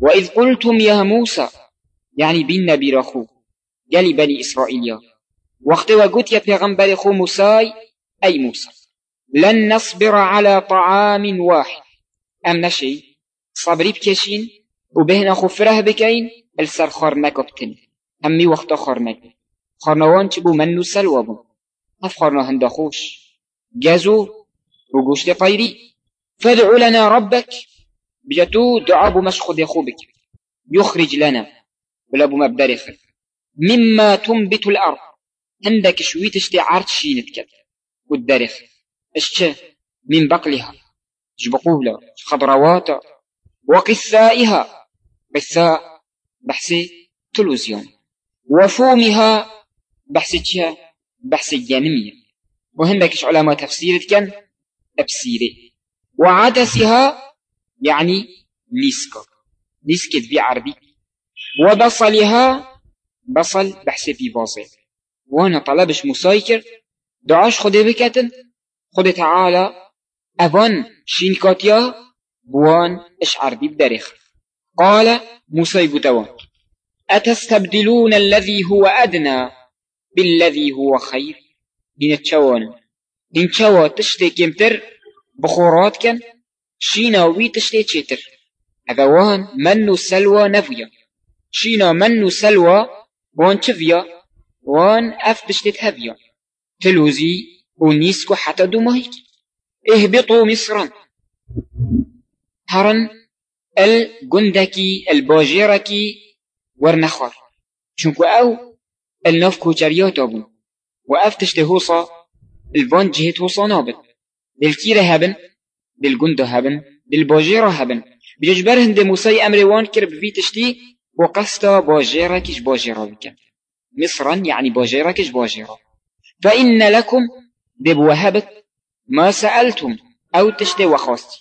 وإذ قلتم يا موسى يعني بين نبي رخو قال بني إسرائيل. وقت وقلت يا پیغمبر خو موسى أي موسى لن نصبر على طعام واحد. أم نشي؟ صبري بكشين وبهنا خفره بكين السر خارنك بتن همي وقت خارنك خارنوان چبو منو سلوى بون هف خارنا هندخوش جازو وقوش طيري فادع لنا ربك بجتو دعاء بمش خذ يخوبك يخرج لنا. ولا بمبدرخ مما تنبت الأرض. عندك شوية اشتي عرض شينتك والدرخ اشت من بقلها. جبقولا. خضروات. وقثائها. قثاء بحسي تلوزيون. وفومها بحسي بحسي جانمية. وهندك علماء تفسير أبسيري وعدسها يعني ليسكت بي عربي. وبصلها بصل بحسي في باصل وأنا طلبش مسايكر. دعاش خده بكتن. خده تعالى. أفان شينكاتيا بوان إش عربي بدرخ. قال موسى بتوان أتستبدلون الذي هو أدنى بالذي هو خير؟ إن تشوان إن تشوا تشتي كمتر بخورات كان شينا وي تشتي تشتر هذا وان منو سلوى نفيا شينا منو سلوى وان تفيا وان أف تشتي تهفيا. تلوزي ونيسكو حتى دمهيك اهبطوا مصرا هرن الجندكي الباجيركي ورنخر شنكو أو النف كوچريات أبو وأفتش تهوصا الفان جهت هوصا نابن للكيرة هبن للجند هبن للباجيرة هبن. بيجبر هند موسى أمر وان كرب في تشتي وقستا باجيرة كش باجيرة بك مصرا يعني باجيرة كش باجيرة فإن لكم ببوهبت ما سألتم أو تشتي وخاستي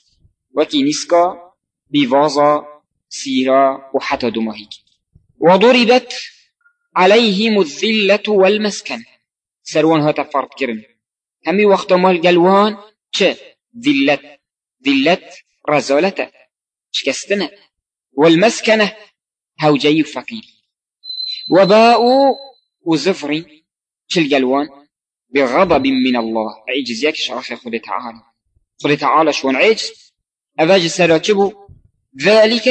وكي نسكا بفازا سيرا وحتى دمهيك وضربت عليهم الذلة والمسكن. سروان هتا فرد كرن. همي وقت مال قلوان چه؟ ذلت ذلت رزالته شكستنا والمسكنة هوجي فقير. وباءوا وزفري شل قلوان بغضب من الله. عجز يكش رخي خد تعالى. خد تعالى شون عجز؟ أفاج سراتبو ذلك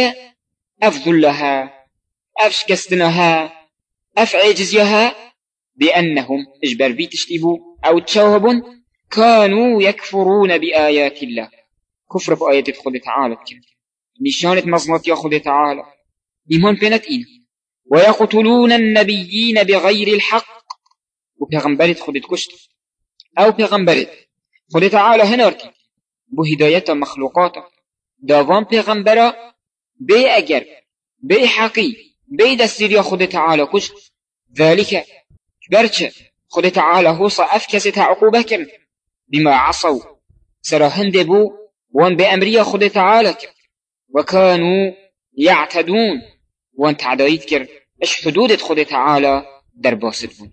أفضل لها. أفشكستنها أفعجزيها بأنهم إجبر بي تشتبوا أو تشوهب كانوا يكفرون بآيات الله. كفر بآيات خود تعالى. نشانة مصنط يا خود تعالى. إيمان بينت إين ويقتلون النبيين بغير الحق. وبيغمبرت خود كشت أو بيغمبرت خود تعالى هنرتي بهداية مخلوقات. داوان بيغمبرا بي أجر. بي حقي. بيد السيريا خود تعالى كش ذلك. برچه. خود تعالى هو صعف كم. بما عصوا. سرهند بو وان بأمريا خود تعالى كم وكانوا يعتدون. وان تعدايت كر. إش حدود خود تعالى در باسد بون.